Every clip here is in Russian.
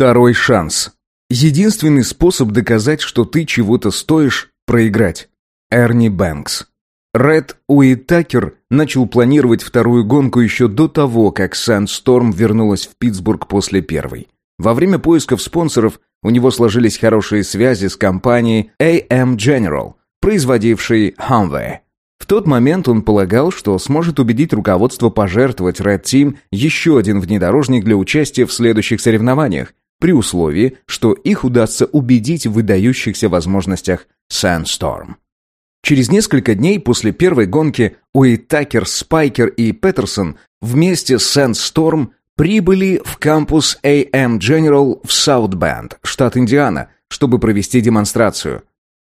Второй шанс. Единственный способ доказать, что ты чего-то стоишь – проиграть. Эрни Бэнкс. Ред Уитакер начал планировать вторую гонку еще до того, как Sandstorm вернулась в Питтсбург после первой. Во время поисков спонсоров у него сложились хорошие связи с компанией AM General, производившей Humvee. В тот момент он полагал, что сможет убедить руководство пожертвовать Red Team еще один внедорожник для участия в следующих соревнованиях, при условии, что их удастся убедить в выдающихся возможностях Sandstorm. Через несколько дней после первой гонки Уитакер, Спайкер и Петерсон вместе с Sandstorm прибыли в кампус AM General в Саутбенд, штат Индиана, чтобы провести демонстрацию.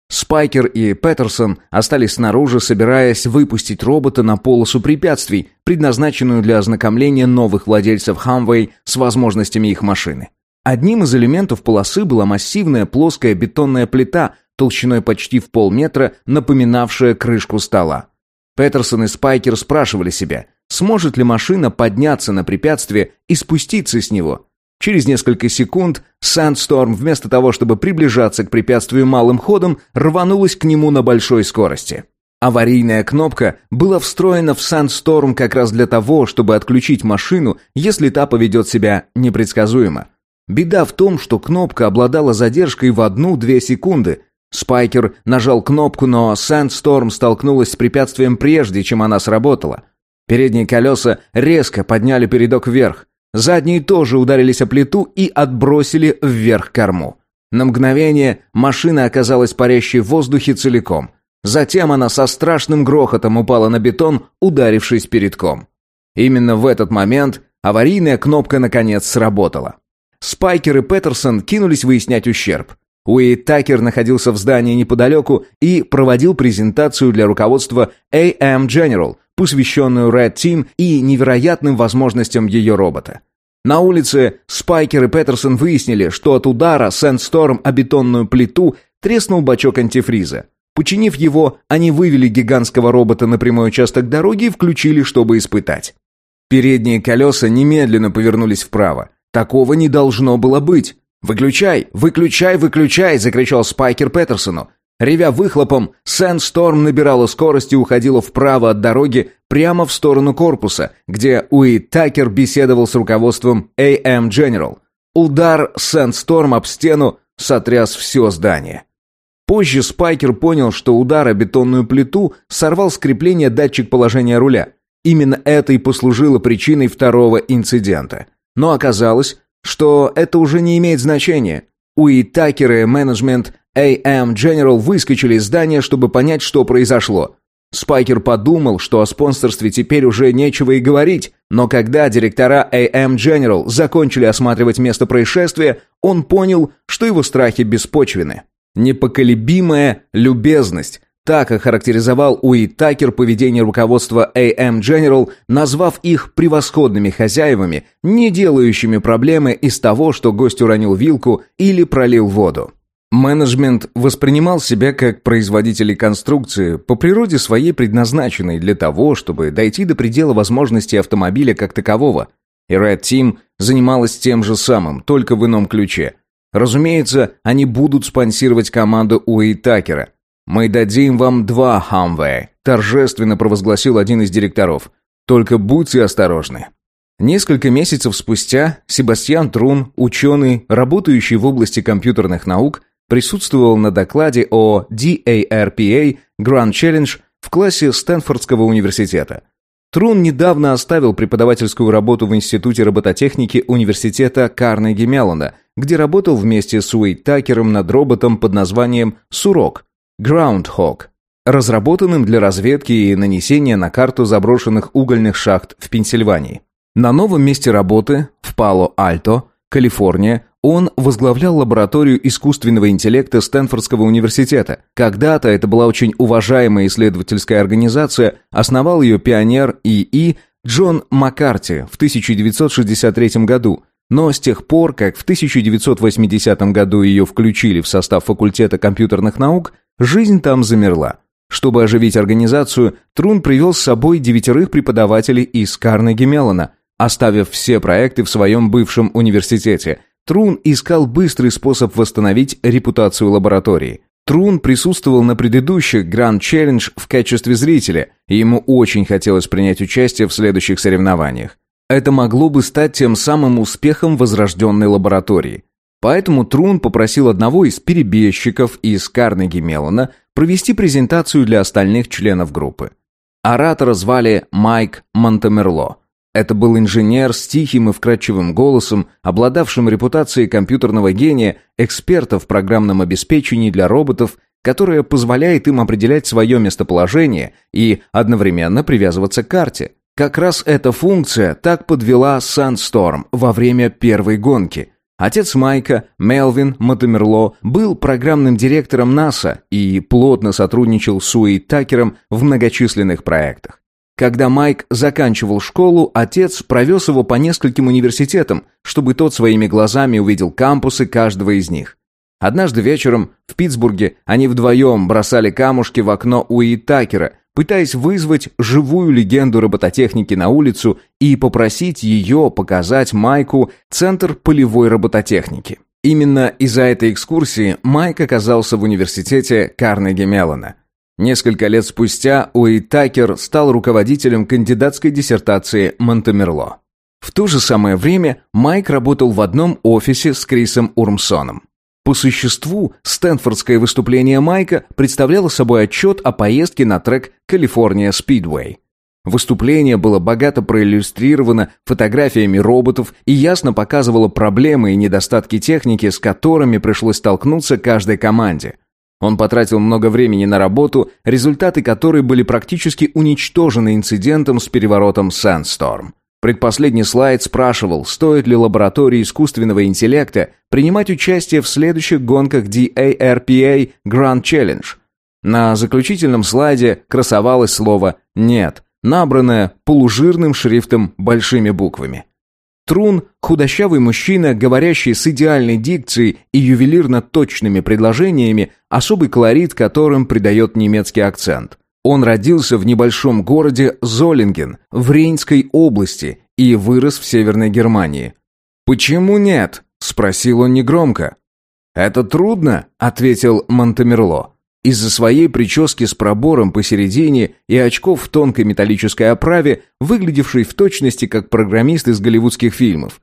Спайкер и Петерсон остались снаружи, собираясь выпустить робота на полосу препятствий, предназначенную для ознакомления новых владельцев Хамвей с возможностями их машины. Одним из элементов полосы была массивная плоская бетонная плита толщиной почти в полметра, напоминавшая крышку стола. Петерсон и Спайкер спрашивали себя, сможет ли машина подняться на препятствие и спуститься с него. Через несколько секунд Sandstorm вместо того, чтобы приближаться к препятствию малым ходом, рванулась к нему на большой скорости. Аварийная кнопка была встроена в Sandstorm как раз для того, чтобы отключить машину, если та поведет себя непредсказуемо. Беда в том, что кнопка обладала задержкой в одну-две секунды. Спайкер нажал кнопку, но Sandstorm столкнулась с препятствием прежде, чем она сработала. Передние колеса резко подняли передок вверх. Задние тоже ударились о плиту и отбросили вверх корму. На мгновение машина оказалась парящей в воздухе целиком. Затем она со страшным грохотом упала на бетон, ударившись передком. Именно в этот момент аварийная кнопка наконец сработала. Спайкер и Петерсон кинулись выяснять ущерб. Уэйд Такер находился в здании неподалеку и проводил презентацию для руководства AM General, посвященную Red Team и невероятным возможностям ее робота. На улице Спайкер и Петерсон выяснили, что от удара Sandstorm о бетонную плиту треснул бачок антифриза. Починив его, они вывели гигантского робота на прямой участок дороги и включили, чтобы испытать. Передние колеса немедленно повернулись вправо. Такого не должно было быть. «Выключай! Выключай! Выключай!» — закричал Спайкер Петерсону. Ревя выхлопом, Сэндсторм набирала скорость и уходила вправо от дороги прямо в сторону корпуса, где Уит Такер беседовал с руководством AM General. Удар Сэндсторм об стену сотряс все здание. Позже Спайкер понял, что удар о бетонную плиту сорвал с крепления датчик положения руля. Именно это и послужило причиной второго инцидента. Но оказалось, что это уже не имеет значения. Уит Такер и менеджмент AM General выскочили из здания, чтобы понять, что произошло. Спайкер подумал, что о спонсорстве теперь уже нечего и говорить, но когда директора AM General закончили осматривать место происшествия, он понял, что его страхи беспочвены. Непоколебимая любезность. Так охарактеризовал Уит Такер поведение руководства AM General, назвав их превосходными хозяевами, не делающими проблемы из того, что гость уронил вилку или пролил воду. Менеджмент воспринимал себя как производители конструкции, по природе своей предназначенной для того, чтобы дойти до предела возможностей автомобиля как такового. И Red Team занималась тем же самым, только в ином ключе. Разумеется, они будут спонсировать команду Уэй Такера. «Мы дадим вам два Хамвея», – торжественно провозгласил один из директоров. «Только будьте осторожны». Несколько месяцев спустя Себастьян Трун, ученый, работающий в области компьютерных наук, присутствовал на докладе о DARPA Grand Challenge в классе Стэнфордского университета. Трун недавно оставил преподавательскую работу в Институте робототехники университета Карнеги Меллона, где работал вместе с Уэйт Такером над роботом под названием «Сурок» Groundhog, разработанным для разведки и нанесения на карту заброшенных угольных шахт в Пенсильвании. На новом месте работы, в Пало-Альто, Калифорния, он возглавлял лабораторию искусственного интеллекта Стэнфордского университета. Когда-то это была очень уважаемая исследовательская организация, основал ее пионер ИИ Джон Маккарти в 1963 году. Но с тех пор, как в 1980 году ее включили в состав факультета компьютерных наук, жизнь там замерла. Чтобы оживить организацию, Трун привел с собой девятерых преподавателей из Карнеги Меллона, оставив все проекты в своем бывшем университете, Трун искал быстрый способ восстановить репутацию лаборатории. Трун присутствовал на предыдущих Grand Challenge в качестве зрителя, и ему очень хотелось принять участие в следующих соревнованиях. Это могло бы стать тем самым успехом возрожденной лаборатории. Поэтому Трун попросил одного из перебежчиков из Карнеги Меллона провести презентацию для остальных членов группы. Оратора звали Майк Монтемерло. Это был инженер с тихим и вкрадчивым голосом, обладавшим репутацией компьютерного гения, эксперта в программном обеспечении для роботов, которое позволяет им определять свое местоположение и одновременно привязываться к карте. Как раз эта функция так подвела Sandstorm во время первой гонки – Отец Майка, Мелвин Матемерло, был программным директором НАСА и плотно сотрудничал с Уэй Такером в многочисленных проектах. Когда Майк заканчивал школу, отец провез его по нескольким университетам, чтобы тот своими глазами увидел кампусы каждого из них. Однажды вечером в Питтсбурге они вдвоем бросали камушки в окно Уи Такера, пытаясь вызвать живую легенду робототехники на улицу и попросить ее показать Майку Центр полевой робототехники. Именно из-за этой экскурсии Майк оказался в университете Карнеги Меллона. Несколько лет спустя Уэйтакер стал руководителем кандидатской диссертации Монтемерло. В то же самое время Майк работал в одном офисе с Крисом Урмсоном. По существу, стэнфордское выступление Майка представляло собой отчет о поездке на трек «Калифорния Спидвей». Выступление было богато проиллюстрировано фотографиями роботов и ясно показывало проблемы и недостатки техники, с которыми пришлось столкнуться каждой команде. Он потратил много времени на работу, результаты которой были практически уничтожены инцидентом с переворотом Sandstorm. Предпоследний слайд спрашивал, стоит ли лаборатории искусственного интеллекта принимать участие в следующих гонках DARPA Grand Challenge. На заключительном слайде красовалось слово «нет», набранное полужирным шрифтом большими буквами. Трун – худощавый мужчина, говорящий с идеальной дикцией и ювелирно точными предложениями, особый колорит которым придает немецкий акцент – он родился в небольшом городе Золинген в Рейнской области и вырос в Северной Германии. «Почему нет?» – спросил он негромко. «Это трудно», – ответил Монтемерло. Из-за своей прически с пробором посередине и очков в тонкой металлической оправе, выглядевший в точности как программист из голливудских фильмов.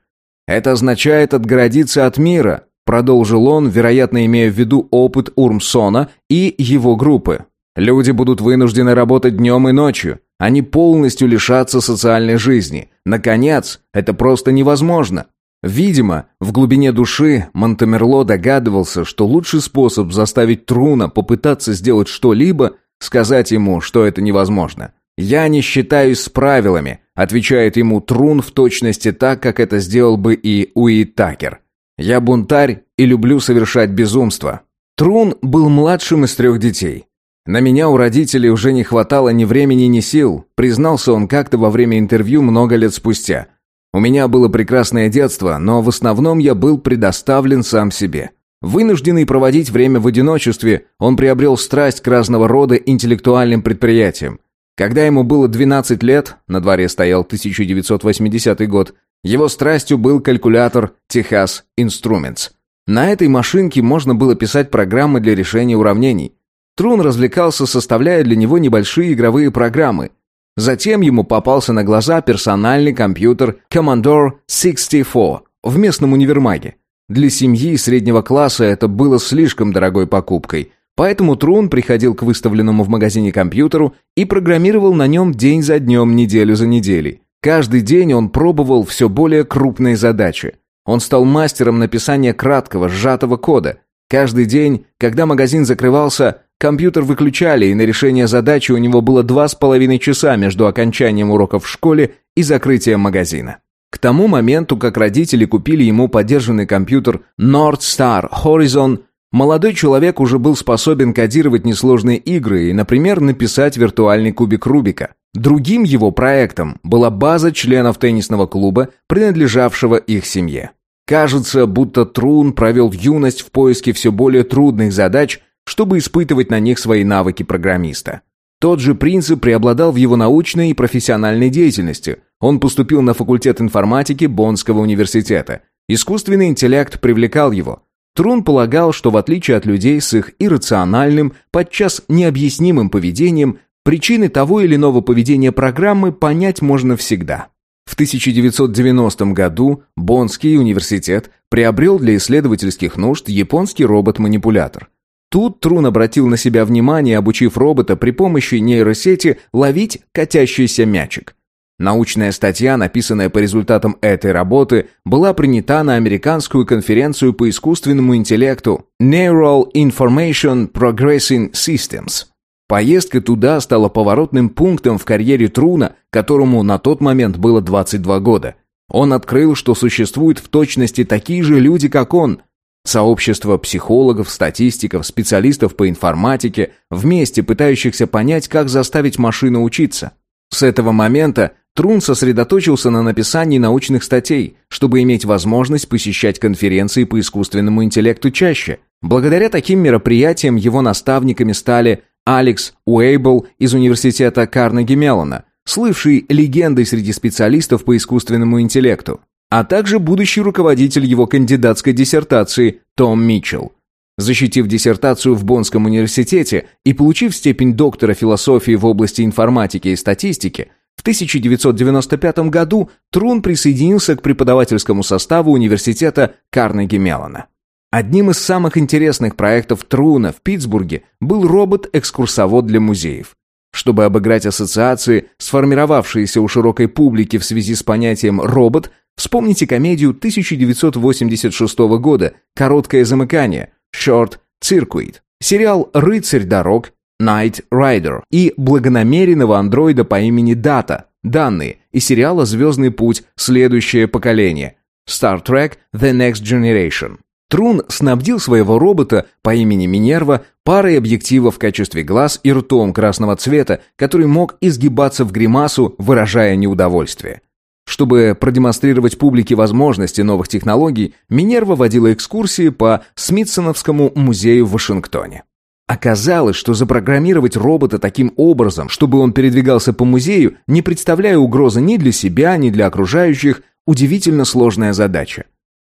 «Это означает отгородиться от мира», – продолжил он, вероятно, имея в виду опыт Урмсона и его группы. Люди будут вынуждены работать днем и ночью. Они полностью лишатся социальной жизни. Наконец, это просто невозможно. Видимо, в глубине души Монтемерло догадывался, что лучший способ заставить Труна попытаться сделать что-либо – сказать ему, что это невозможно. «Я не считаюсь с правилами», – отвечает ему Трун в точности так, как это сделал бы и Уи Такер. «Я бунтарь и люблю совершать безумство». Трун был младшим из трех детей. На меня у родителей уже не хватало ни времени, ни сил, признался он как-то во время интервью много лет спустя. У меня было прекрасное детство, но в основном я был предоставлен сам себе. Вынужденный проводить время в одиночестве, он приобрел страсть к разного рода интеллектуальным предприятиям. Когда ему было 12 лет, на дворе стоял 1980 год, его страстью был калькулятор Техас Instruments. На этой машинке можно было писать программы для решения уравнений. Трун развлекался, составляя для него небольшие игровые программы. Затем ему попался на глаза персональный компьютер Commodore 64 в местном универмаге. Для семьи среднего класса это было слишком дорогой покупкой, поэтому Трун приходил к выставленному в магазине компьютеру и программировал на нем день за днем, неделю за неделей. Каждый день он пробовал все более крупные задачи. Он стал мастером написания краткого, сжатого кода. Каждый день, когда магазин закрывался, Компьютер выключали, и на решение задачи у него было два с половиной часа между окончанием уроков в школе и закрытием магазина. К тому моменту, как родители купили ему подержанный компьютер North Star Horizon, молодой человек уже был способен кодировать несложные игры и, например, написать виртуальный кубик Рубика. Другим его проектом была база членов теннисного клуба, принадлежавшего их семье. Кажется, будто Трун провел юность в поиске все более трудных задач – чтобы испытывать на них свои навыки программиста. Тот же принцип преобладал в его научной и профессиональной деятельности. Он поступил на факультет информатики Боннского университета. Искусственный интеллект привлекал его. Трун полагал, что в отличие от людей с их иррациональным, подчас необъяснимым поведением, причины того или иного поведения программы понять можно всегда. В 1990 году Боннский университет приобрел для исследовательских нужд японский робот-манипулятор. Тут Трун обратил на себя внимание, обучив робота при помощи нейросети ловить катящийся мячик. Научная статья, написанная по результатам этой работы, была принята на американскую конференцию по искусственному интеллекту Neural Information Progressing Systems. Поездка туда стала поворотным пунктом в карьере Труна, которому на тот момент было 22 года. Он открыл, что существуют в точности такие же люди, как он. Сообщество психологов, статистиков, специалистов по информатике, вместе пытающихся понять, как заставить машину учиться. С этого момента Трун сосредоточился на написании научных статей, чтобы иметь возможность посещать конференции по искусственному интеллекту чаще. Благодаря таким мероприятиям его наставниками стали Алекс Уэйбл из университета Карнеги Меллона, слывший легендой среди специалистов по искусственному интеллекту, а также будущий руководитель его кандидатской диссертации Том Митчелл. Защитив диссертацию в Боннском университете и получив степень доктора философии в области информатики и статистики, в 1995 году Трун присоединился к преподавательскому составу университета Карнеги-Меллона. Одним из самых интересных проектов Труна в Питтсбурге был робот-экскурсовод для музеев. Чтобы обыграть ассоциации, сформировавшиеся у широкой публики в связи с понятием «робот», вспомните комедию 1986 года «Короткое замыкание» Short Circuit, сериал «Рыцарь дорог» Night Rider и благонамеренного андроида по имени Дата, данные, и сериала «Звездный путь. Следующее поколение» Star Trek The Next Generation. Трун снабдил своего робота по имени Минерва парой объективов в качестве глаз и ртом красного цвета, который мог изгибаться в гримасу, выражая неудовольствие. Чтобы продемонстрировать публике возможности новых технологий, Минерва водила экскурсии по Смитсоновскому музею в Вашингтоне. Оказалось, что запрограммировать робота таким образом, чтобы он передвигался по музею, не представляя угрозы ни для себя, ни для окружающих, удивительно сложная задача.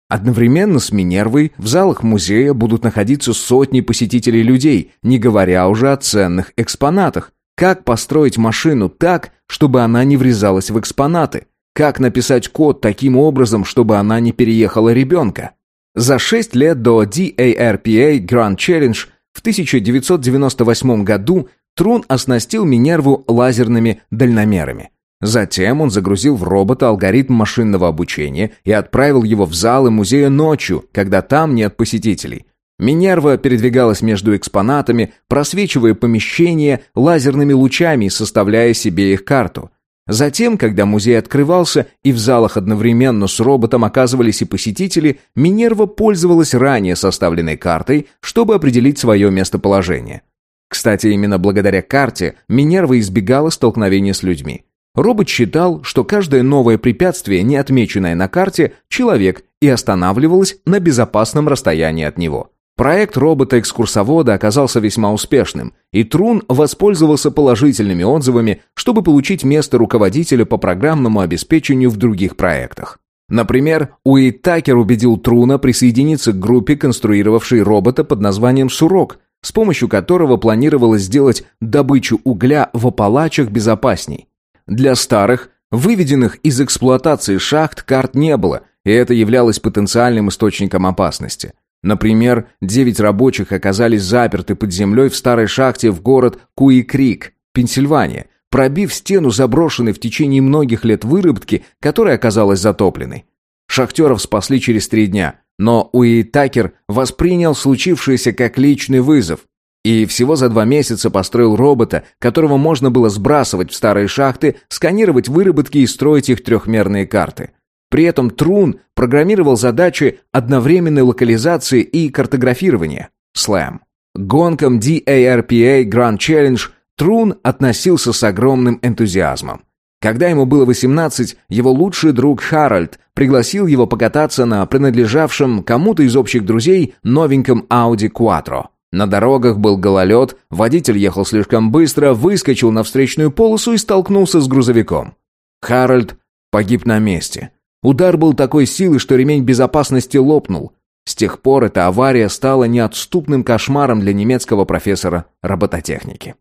Одновременно с Минервой в залах музея будут находиться сотни посетителей людей, не говоря уже о ценных экспонатах. Как построить машину так, чтобы она не врезалась в экспонаты? Как написать код таким образом, чтобы она не переехала ребенка? За шесть лет до DARPA Grand Challenge в 1998 году Трун оснастил Минерву лазерными дальномерами. Затем он загрузил в робота алгоритм машинного обучения и отправил его в залы музея ночью, когда там нет посетителей. Минерва передвигалась между экспонатами, просвечивая помещения лазерными лучами и составляя себе их карту. Затем, когда музей открывался и в залах одновременно с роботом оказывались и посетители, Минерва пользовалась ранее составленной картой, чтобы определить свое местоположение. Кстати, именно благодаря карте Минерва избегала столкновения с людьми. Робот считал, что каждое новое препятствие, не отмеченное на карте, человек и останавливалось на безопасном расстоянии от него. Проект робота-экскурсовода оказался весьма успешным, и Трун воспользовался положительными отзывами, чтобы получить место руководителя по программному обеспечению в других проектах. Например, Уит Такер убедил Труна присоединиться к группе, конструировавшей робота под названием «Сурок», с помощью которого планировалось сделать добычу угля в Апалачах безопасней. Для старых, выведенных из эксплуатации шахт карт не было, и это являлось потенциальным источником опасности – Например, девять рабочих оказались заперты под землей в старой шахте в город Куи-Крик, Пенсильвания, пробив стену заброшенной в течение многих лет выработки, которая оказалась затопленной. Шахтеров спасли через три дня, но Уи Такер воспринял случившееся как личный вызов и всего за два месяца построил робота, которого можно было сбрасывать в старые шахты, сканировать выработки и строить их трехмерные карты – при этом Трун программировал задачи одновременной локализации и картографирования. К гонкам DARPA Grand Challenge Трун относился с огромным энтузиазмом. Когда ему было 18, его лучший друг Харальд пригласил его покататься на принадлежавшем кому-то из общих друзей новеньком Audi Quattro. На дорогах был гололед, водитель ехал слишком быстро, выскочил на встречную полосу и столкнулся с грузовиком. Харальд погиб на месте. Удар был такой силы, что ремень безопасности лопнул. С тех пор эта авария стала неотступным кошмаром для немецкого профессора робототехники.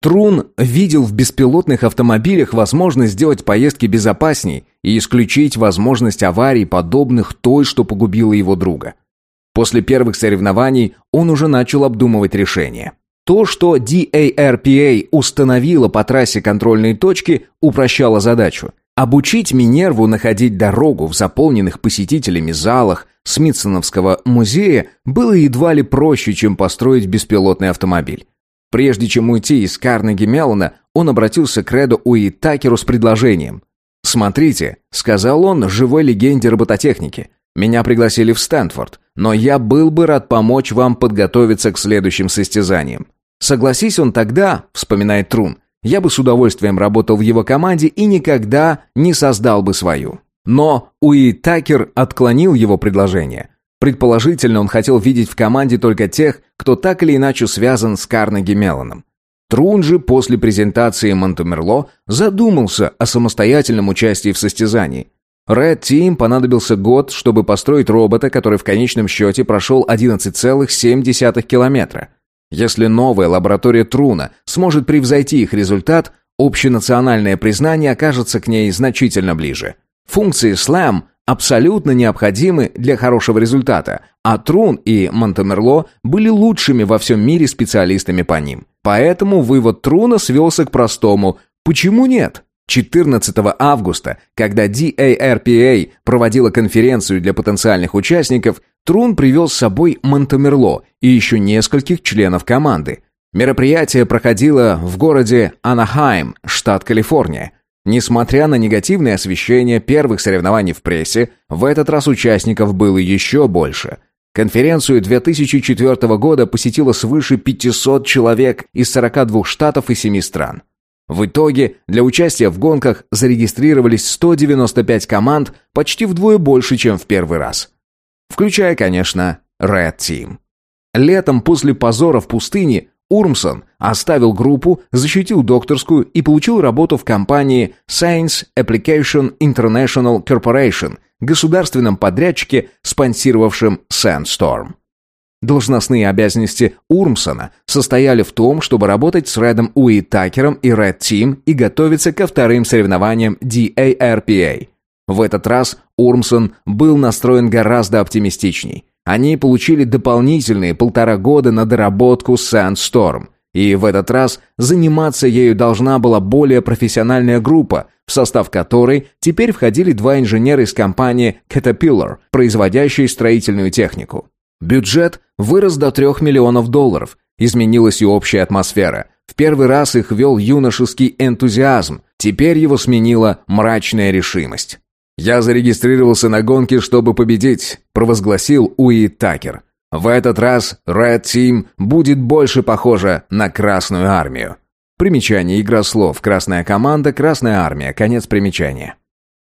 Трун видел в беспилотных автомобилях возможность сделать поездки безопасней и исключить возможность аварий, подобных той, что погубила его друга. После первых соревнований он уже начал обдумывать решение. То, что DARPA установила по трассе контрольные точки, упрощало задачу. Обучить Минерву находить дорогу в заполненных посетителями залах Смитсоновского музея было едва ли проще, чем построить беспилотный автомобиль. Прежде чем уйти из Карнеги Меллона, он обратился к Реду Уитакеру с предложением. «Смотрите», — сказал он живой легенде робототехники, «меня пригласили в Стэнфорд, но я был бы рад помочь вам подготовиться к следующим состязаниям. Согласись он тогда, вспоминает Трун, я бы с удовольствием работал в его команде и никогда не создал бы свою. Но Уи Такер отклонил его предложение. Предположительно, он хотел видеть в команде только тех, кто так или иначе связан с Карнеги Мелланом. Трун же после презентации Монтемерло задумался о самостоятельном участии в состязании. Red Team понадобился год, чтобы построить робота, который в конечном счете прошел 11,7 километра. Если новая лаборатория Труна сможет превзойти их результат, общенациональное признание окажется к ней значительно ближе. Функции SLAM абсолютно необходимы для хорошего результата, а Трун и Монтемерло были лучшими во всем мире специалистами по ним. Поэтому вывод Труна свелся к простому «почему нет?». 14 августа, когда DARPA проводила конференцию для потенциальных участников, Трун привел с собой Монтемерло и еще нескольких членов команды. Мероприятие проходило в городе Анахайм, штат Калифорния. Несмотря на негативное освещение первых соревнований в прессе, в этот раз участников было еще больше. Конференцию 2004 года посетило свыше 500 человек из 42 штатов и 7 стран. В итоге для участия в гонках зарегистрировались 195 команд, почти вдвое больше, чем в первый раз. Включая, конечно, Red Team. Летом после позора в пустыне Урмсон оставил группу, защитил докторскую и получил работу в компании Science Application International Corporation, государственном подрядчике, спонсировавшем Sandstorm. Должностные обязанности Урмсона состояли в том, чтобы работать с Рэдом Уитакером и Red Team и готовиться ко вторым соревнованиям DARPA. В этот раз Урмсон был настроен гораздо оптимистичней. Они получили дополнительные полтора года на доработку Sandstorm. И в этот раз заниматься ею должна была более профессиональная группа, в состав которой теперь входили два инженера из компании Caterpillar, производящей строительную технику. Бюджет вырос до 3 миллионов долларов. Изменилась и общая атмосфера. В первый раз их вел юношеский энтузиазм, теперь его сменила мрачная решимость. «Я зарегистрировался на гонке, чтобы победить», – провозгласил Уи Такер. «В этот раз Red Team будет больше похожа на Красную Армию». Примечание, игра слов, Красная команда, Красная Армия, конец примечания.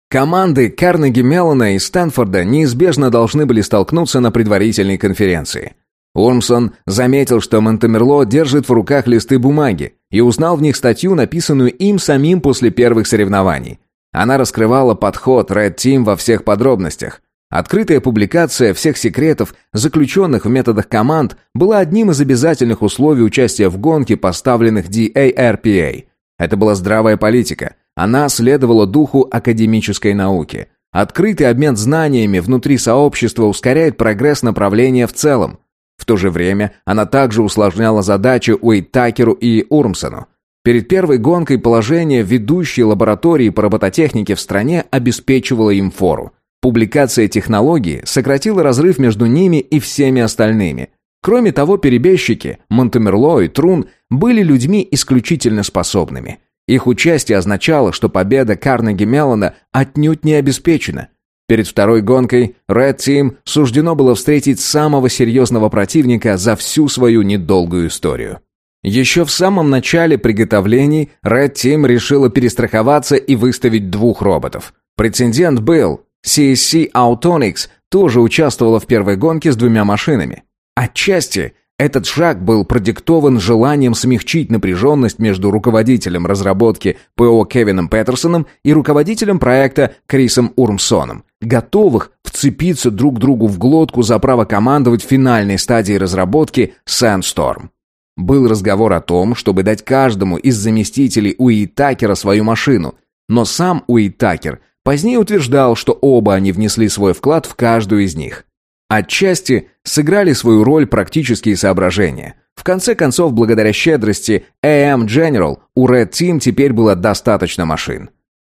Команды Карнеги Меллона и Стэнфорда неизбежно должны были столкнуться на предварительной конференции. Урмсон заметил, что Монтемерло держит в руках листы бумаги и узнал в них статью, написанную им самим после первых соревнований. Она раскрывала подход Red Team во всех подробностях. Открытая публикация всех секретов, заключенных в методах команд, была одним из обязательных условий участия в гонке, поставленных DARPA. Это была здравая политика. Она следовала духу академической науки. Открытый обмен знаниями внутри сообщества ускоряет прогресс направления в целом. В то же время она также усложняла задачи Уэйтакеру и Урмсону. Перед первой гонкой положение ведущей лаборатории по робототехнике в стране обеспечивало им фору. Публикация технологии сократила разрыв между ними и всеми остальными. Кроме того, перебежчики Монтемерло и Трун были людьми исключительно способными. Их участие означало, что победа Карнеги Меллона отнюдь не обеспечена. Перед второй гонкой Red Team суждено было встретить самого серьезного противника за всю свою недолгую историю. Еще в самом начале приготовлений Red Team решила перестраховаться и выставить двух роботов. Прецедент был. CSC Autonix тоже участвовала в первой гонке с двумя машинами. Отчасти Этот шаг был продиктован желанием смягчить напряженность между руководителем разработки ПО Кевином Петерсоном и руководителем проекта Крисом Урмсоном, готовых вцепиться друг другу в глотку за право командовать финальной стадией разработки Sandstorm. Был разговор о том, чтобы дать каждому из заместителей Уитакера свою машину, но сам Уитакер позднее утверждал, что оба они внесли свой вклад в каждую из них. Отчасти сыграли свою роль практические соображения. В конце концов, благодаря щедрости AM General, у Red Team теперь было достаточно машин.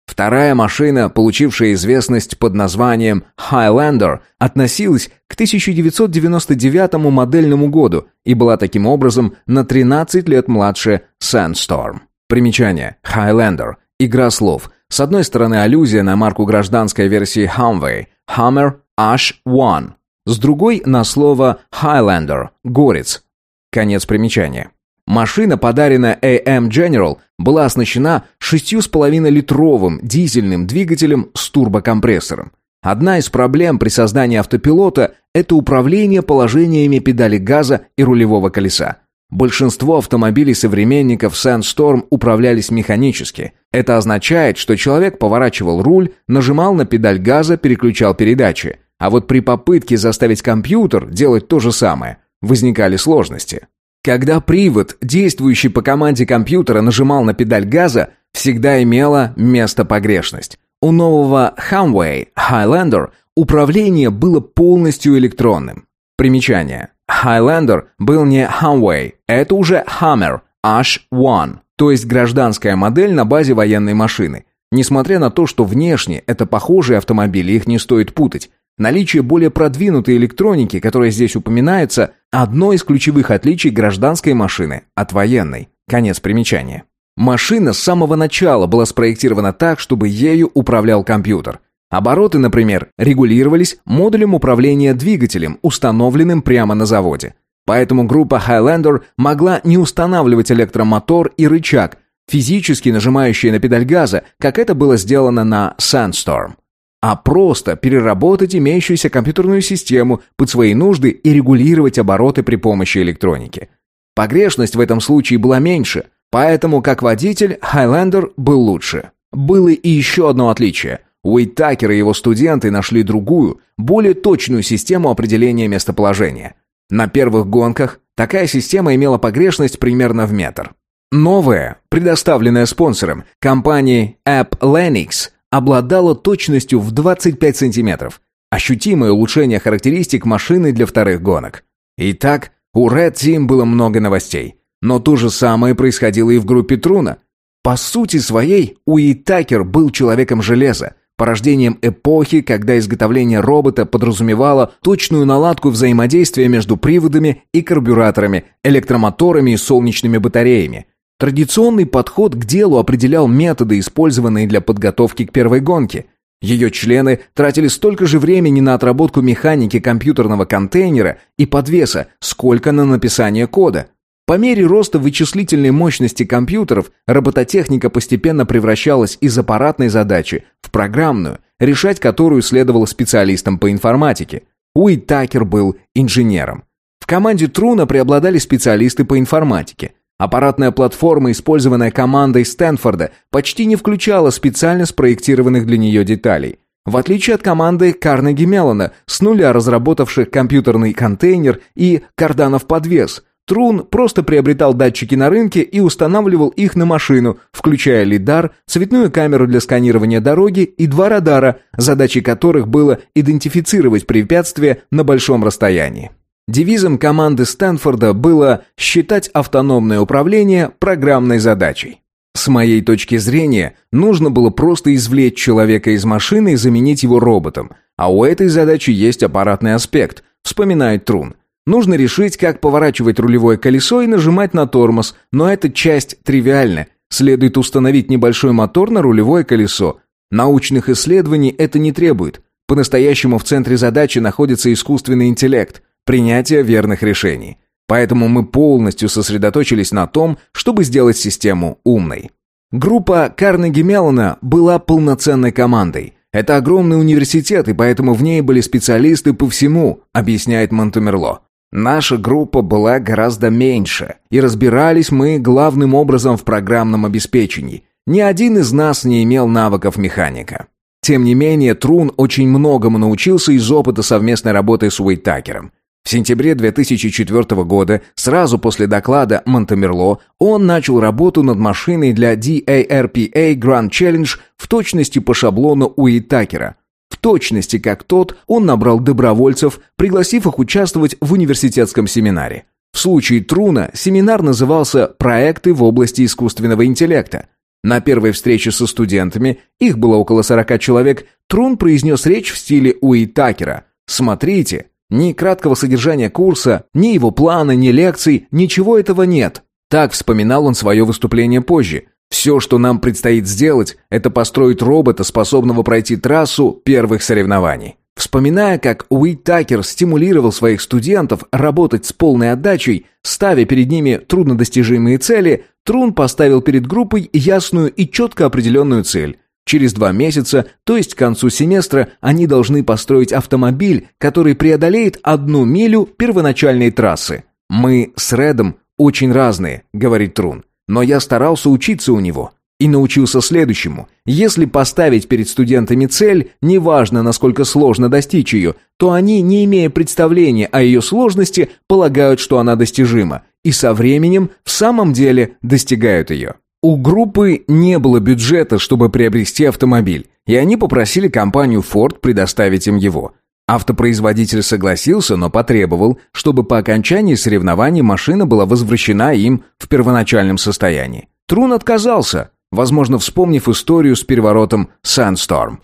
Вторая машина, получившая известность под названием Highlander, относилась к 1999 модельному году и была таким образом на 13 лет младше Sandstorm. Примечание. Highlander. Игра слов. С одной стороны, аллюзия на марку гражданской версии Humvee Hammer H1 с другой на слово Highlander – горец. Конец примечания. Машина, подаренная AM General, была оснащена 6,5-литровым дизельным двигателем с турбокомпрессором. Одна из проблем при создании автопилота – это управление положениями педали газа и рулевого колеса. Большинство автомобилей современников Sandstorm управлялись механически. Это означает, что человек поворачивал руль, нажимал на педаль газа, переключал передачи – а вот при попытке заставить компьютер делать то же самое, возникали сложности. Когда привод, действующий по команде компьютера, нажимал на педаль газа, всегда имела место погрешность. У нового Humway Highlander управление было полностью электронным. Примечание. Highlander был не Humway, это уже Hammer H1, то есть гражданская модель на базе военной машины. Несмотря на то, что внешне это похожие автомобили, их не стоит путать. Наличие более продвинутой электроники, которая здесь упоминается, одно из ключевых отличий гражданской машины от военной. Конец примечания. Машина с самого начала была спроектирована так, чтобы ею управлял компьютер. Обороты, например, регулировались модулем управления двигателем, установленным прямо на заводе. Поэтому группа Highlander могла не устанавливать электромотор и рычаг, физически нажимающие на педаль газа, как это было сделано на Sandstorm а просто переработать имеющуюся компьютерную систему под свои нужды и регулировать обороты при помощи электроники. Погрешность в этом случае была меньше, поэтому как водитель Highlander был лучше. Было и еще одно отличие. Уиттакер и его студенты нашли другую, более точную систему определения местоположения. На первых гонках такая система имела погрешность примерно в метр. Новая, предоставленная спонсором, компанией App Lenix, обладала точностью в 25 сантиметров. Ощутимое улучшение характеристик машины для вторых гонок. Итак, у Red Team было много новостей. Но то же самое происходило и в группе Труна. По сути своей, Уи Такер был человеком железа, порождением эпохи, когда изготовление робота подразумевало точную наладку взаимодействия между приводами и карбюраторами, электромоторами и солнечными батареями – Традиционный подход к делу определял методы, использованные для подготовки к первой гонке. Ее члены тратили столько же времени на отработку механики компьютерного контейнера и подвеса, сколько на написание кода. По мере роста вычислительной мощности компьютеров, робототехника постепенно превращалась из аппаратной задачи в программную, решать которую следовало специалистам по информатике. Уит Такер был инженером. В команде Труна преобладали специалисты по информатике. Аппаратная платформа, использованная командой Стэнфорда, почти не включала специально спроектированных для нее деталей. В отличие от команды Карнеги Меллона, с нуля разработавших компьютерный контейнер и карданов подвес, Трун просто приобретал датчики на рынке и устанавливал их на машину, включая лидар, цветную камеру для сканирования дороги и два радара, задачей которых было идентифицировать препятствия на большом расстоянии. Девизом команды Стэнфорда было «считать автономное управление программной задачей». С моей точки зрения, нужно было просто извлечь человека из машины и заменить его роботом, а у этой задачи есть аппаратный аспект, вспоминает Трун. Нужно решить, как поворачивать рулевое колесо и нажимать на тормоз, но эта часть тривиальна. Следует установить небольшой мотор на рулевое колесо. Научных исследований это не требует. По-настоящему в центре задачи находится искусственный интеллект – принятия верных решений. Поэтому мы полностью сосредоточились на том, чтобы сделать систему умной. Группа Карнеги Меллона была полноценной командой. Это огромный университет, и поэтому в ней были специалисты по всему, объясняет Монтемерло. Наша группа была гораздо меньше, и разбирались мы главным образом в программном обеспечении. Ни один из нас не имел навыков механика. Тем не менее, Трун очень многому научился из опыта совместной работы с Уэйтакером. В сентябре 2004 года, сразу после доклада Монтемерло, он начал работу над машиной для DARPA Grand Challenge в точности по шаблону Уитакера. В точности как тот, он набрал добровольцев, пригласив их участвовать в университетском семинаре. В случае Труна семинар назывался «Проекты в области искусственного интеллекта». На первой встрече со студентами, их было около 40 человек, Трун произнес речь в стиле Уитакера. «Смотрите, ни краткого содержания курса, ни его плана, ни лекций, ничего этого нет. Так вспоминал он свое выступление позже. Все, что нам предстоит сделать, это построить робота, способного пройти трассу первых соревнований. Вспоминая, как Уит Такер стимулировал своих студентов работать с полной отдачей, ставя перед ними труднодостижимые цели, Трун поставил перед группой ясную и четко определенную цель Через два месяца, то есть к концу семестра, они должны построить автомобиль, который преодолеет одну милю первоначальной трассы. «Мы с Редом очень разные», — говорит Трун. «Но я старался учиться у него». И научился следующему. Если поставить перед студентами цель, неважно, насколько сложно достичь ее, то они, не имея представления о ее сложности, полагают, что она достижима, и со временем в самом деле достигают ее. У группы не было бюджета, чтобы приобрести автомобиль, и они попросили компанию Ford предоставить им его. Автопроизводитель согласился, но потребовал, чтобы по окончании соревнований машина была возвращена им в первоначальном состоянии. Трун отказался, возможно, вспомнив историю с переворотом Sandstorm.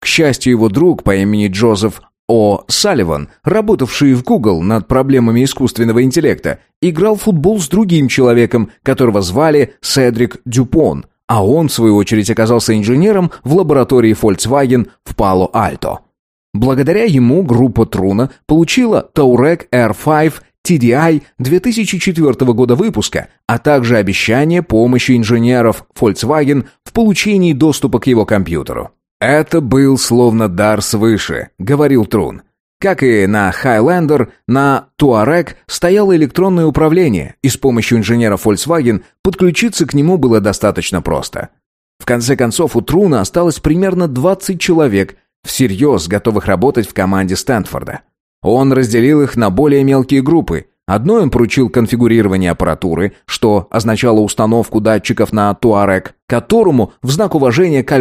К счастью, его друг по имени Джозеф о. Салливан, работавший в Google над проблемами искусственного интеллекта, играл в футбол с другим человеком, которого звали Седрик Дюпон, а он, в свою очередь, оказался инженером в лаборатории Volkswagen в Пало-Альто. Благодаря ему группа Труна получила Touareg R5 TDI 2004 года выпуска, а также обещание помощи инженеров Volkswagen в получении доступа к его компьютеру. «Это был словно дар свыше», — говорил Трун. Как и на Highlander, на Touareg стояло электронное управление, и с помощью инженера Volkswagen подключиться к нему было достаточно просто. В конце концов, у Труна осталось примерно 20 человек, всерьез готовых работать в команде Стэнфорда. Он разделил их на более мелкие группы, Одной он поручил конфигурирование аппаратуры, что означало установку датчиков на Туарек, которому в знак уважения к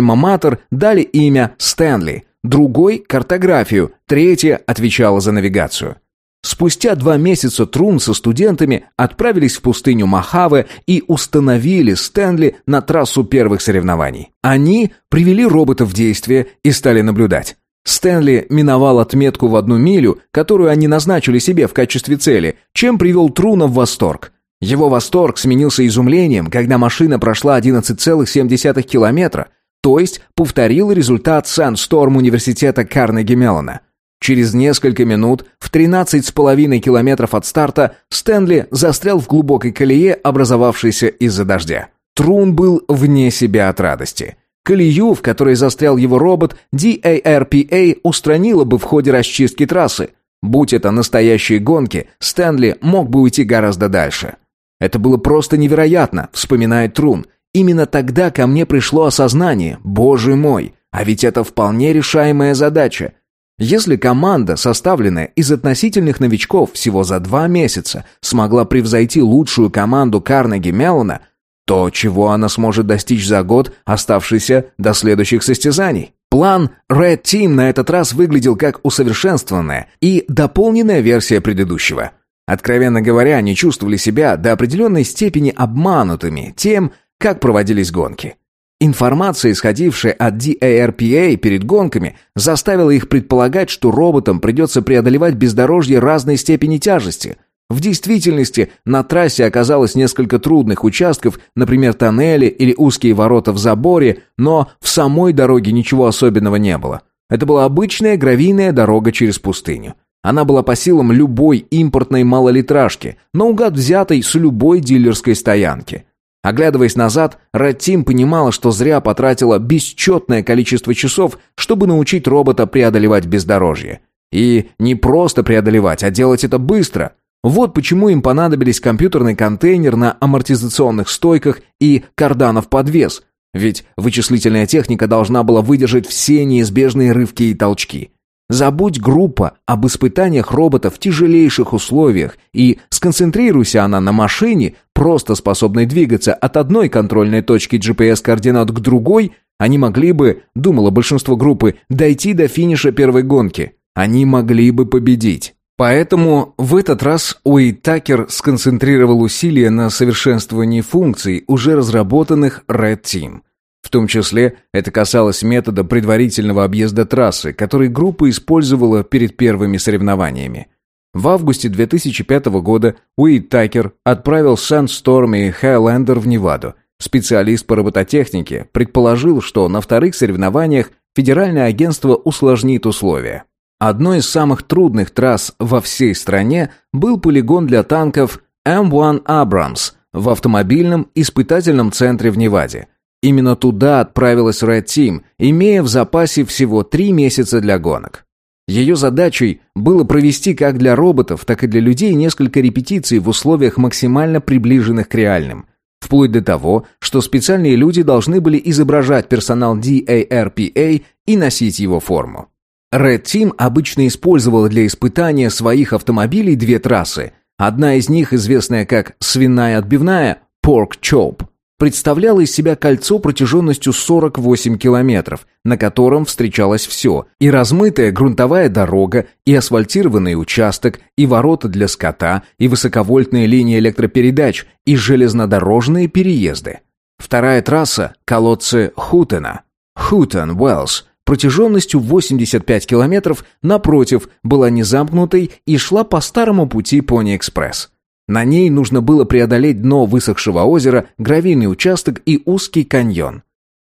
дали имя Стэнли, другой — картографию, третья отвечала за навигацию. Спустя два месяца Трун со студентами отправились в пустыню Махаве и установили Стэнли на трассу первых соревнований. Они привели робота в действие и стали наблюдать. Стэнли миновал отметку в одну милю, которую они назначили себе в качестве цели, чем привел Труна в восторг. Его восторг сменился изумлением, когда машина прошла 11,7 километра, то есть повторила результат Сансторм университета Карнеги Меллона. Через несколько минут, в 13,5 километров от старта, Стэнли застрял в глубокой колее, образовавшейся из-за дождя. Трун был вне себя от радости. Колею, в которой застрял его робот, DARPA устранила бы в ходе расчистки трассы. Будь это настоящие гонки, Стэнли мог бы уйти гораздо дальше. Это было просто невероятно, вспоминает Трун. Именно тогда ко мне пришло осознание, боже мой, а ведь это вполне решаемая задача. Если команда, составленная из относительных новичков всего за два месяца, смогла превзойти лучшую команду Карнеги Меллона, то, чего она сможет достичь за год, оставшийся до следующих состязаний. План Red Team на этот раз выглядел как усовершенствованная и дополненная версия предыдущего. Откровенно говоря, они чувствовали себя до определенной степени обманутыми тем, как проводились гонки. Информация, исходившая от DARPA перед гонками, заставила их предполагать, что роботам придется преодолевать бездорожье разной степени тяжести – в действительности на трассе оказалось несколько трудных участков, например, тоннели или узкие ворота в заборе, но в самой дороге ничего особенного не было. Это была обычная гравийная дорога через пустыню. Она была по силам любой импортной малолитражки, наугад взятой с любой дилерской стоянки. Оглядываясь назад, Раттим понимала, что зря потратила бесчетное количество часов, чтобы научить робота преодолевать бездорожье. И не просто преодолевать, а делать это быстро – Вот почему им понадобились компьютерный контейнер на амортизационных стойках и карданов подвес, ведь вычислительная техника должна была выдержать все неизбежные рывки и толчки. Забудь группа об испытаниях робота в тяжелейших условиях и сконцентрируйся она на машине, просто способной двигаться от одной контрольной точки GPS-координат к другой, они могли бы, думало большинство группы, дойти до финиша первой гонки. Они могли бы победить. Поэтому в этот раз Уэйтакер сконцентрировал усилия на совершенствовании функций, уже разработанных Red Team. В том числе это касалось метода предварительного объезда трассы, который группа использовала перед первыми соревнованиями. В августе 2005 года Уит Такер отправил Sandstorm и Highlander в Неваду. Специалист по робототехнике предположил, что на вторых соревнованиях федеральное агентство усложнит условия. Одной из самых трудных трасс во всей стране был полигон для танков M1 Abrams в автомобильном испытательном центре в Неваде – Именно туда отправилась Red Team, имея в запасе всего три месяца для гонок. Ее задачей было провести как для роботов, так и для людей несколько репетиций в условиях максимально приближенных к реальным. Вплоть до того, что специальные люди должны были изображать персонал DARPA и носить его форму. Red Team обычно использовала для испытания своих автомобилей две трассы. Одна из них, известная как «свиная отбивная» – Pork Chop – представляла из себя кольцо протяженностью 48 километров, на котором встречалось все – и размытая грунтовая дорога, и асфальтированный участок, и ворота для скота, и высоковольтные линии электропередач, и железнодорожные переезды. Вторая трасса – колодцы Хутена. Хутен Уэллс протяженностью 85 километров, напротив, была незамкнутой и шла по старому пути Пони-экспресс. На ней нужно было преодолеть дно высохшего озера, гравийный участок и узкий каньон.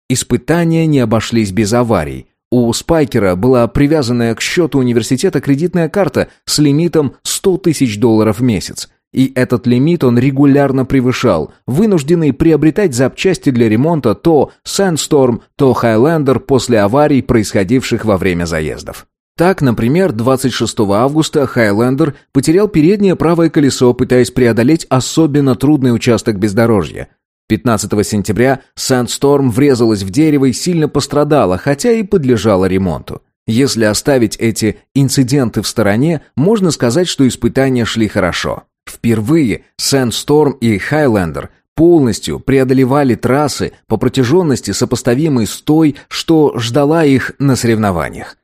Испытания не обошлись без аварий. У Спайкера была привязанная к счету университета кредитная карта с лимитом 100 тысяч долларов в месяц. И этот лимит он регулярно превышал, вынужденный приобретать запчасти для ремонта то Sandstorm, то Highlander после аварий, происходивших во время заездов. Так, например, 26 августа Хайлендер потерял переднее правое колесо, пытаясь преодолеть особенно трудный участок бездорожья. 15 сентября Sandstorm врезалась в дерево и сильно пострадала, хотя и подлежала ремонту. Если оставить эти инциденты в стороне, можно сказать, что испытания шли хорошо. Впервые Sandstorm и Highlander полностью преодолевали трассы по протяженности, сопоставимой с той, что ждала их на соревнованиях.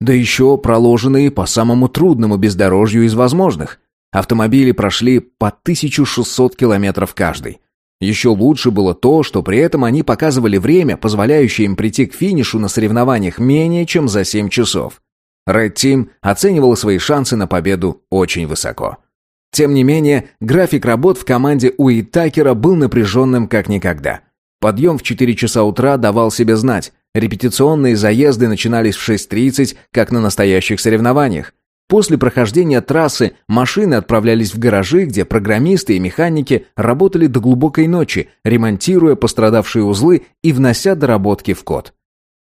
Да еще проложенные по самому трудному бездорожью из возможных. Автомобили прошли по 1600 километров каждый. Еще лучше было то, что при этом они показывали время, позволяющее им прийти к финишу на соревнованиях менее чем за 7 часов. Red Team оценивала свои шансы на победу очень высоко. Тем не менее, график работ в команде у Итакера был напряженным как никогда. Подъем в 4 часа утра давал себе знать. Репетиционные заезды начинались в 6.30, как на настоящих соревнованиях. После прохождения трассы машины отправлялись в гаражи, где программисты и механики работали до глубокой ночи, ремонтируя пострадавшие узлы и внося доработки в код.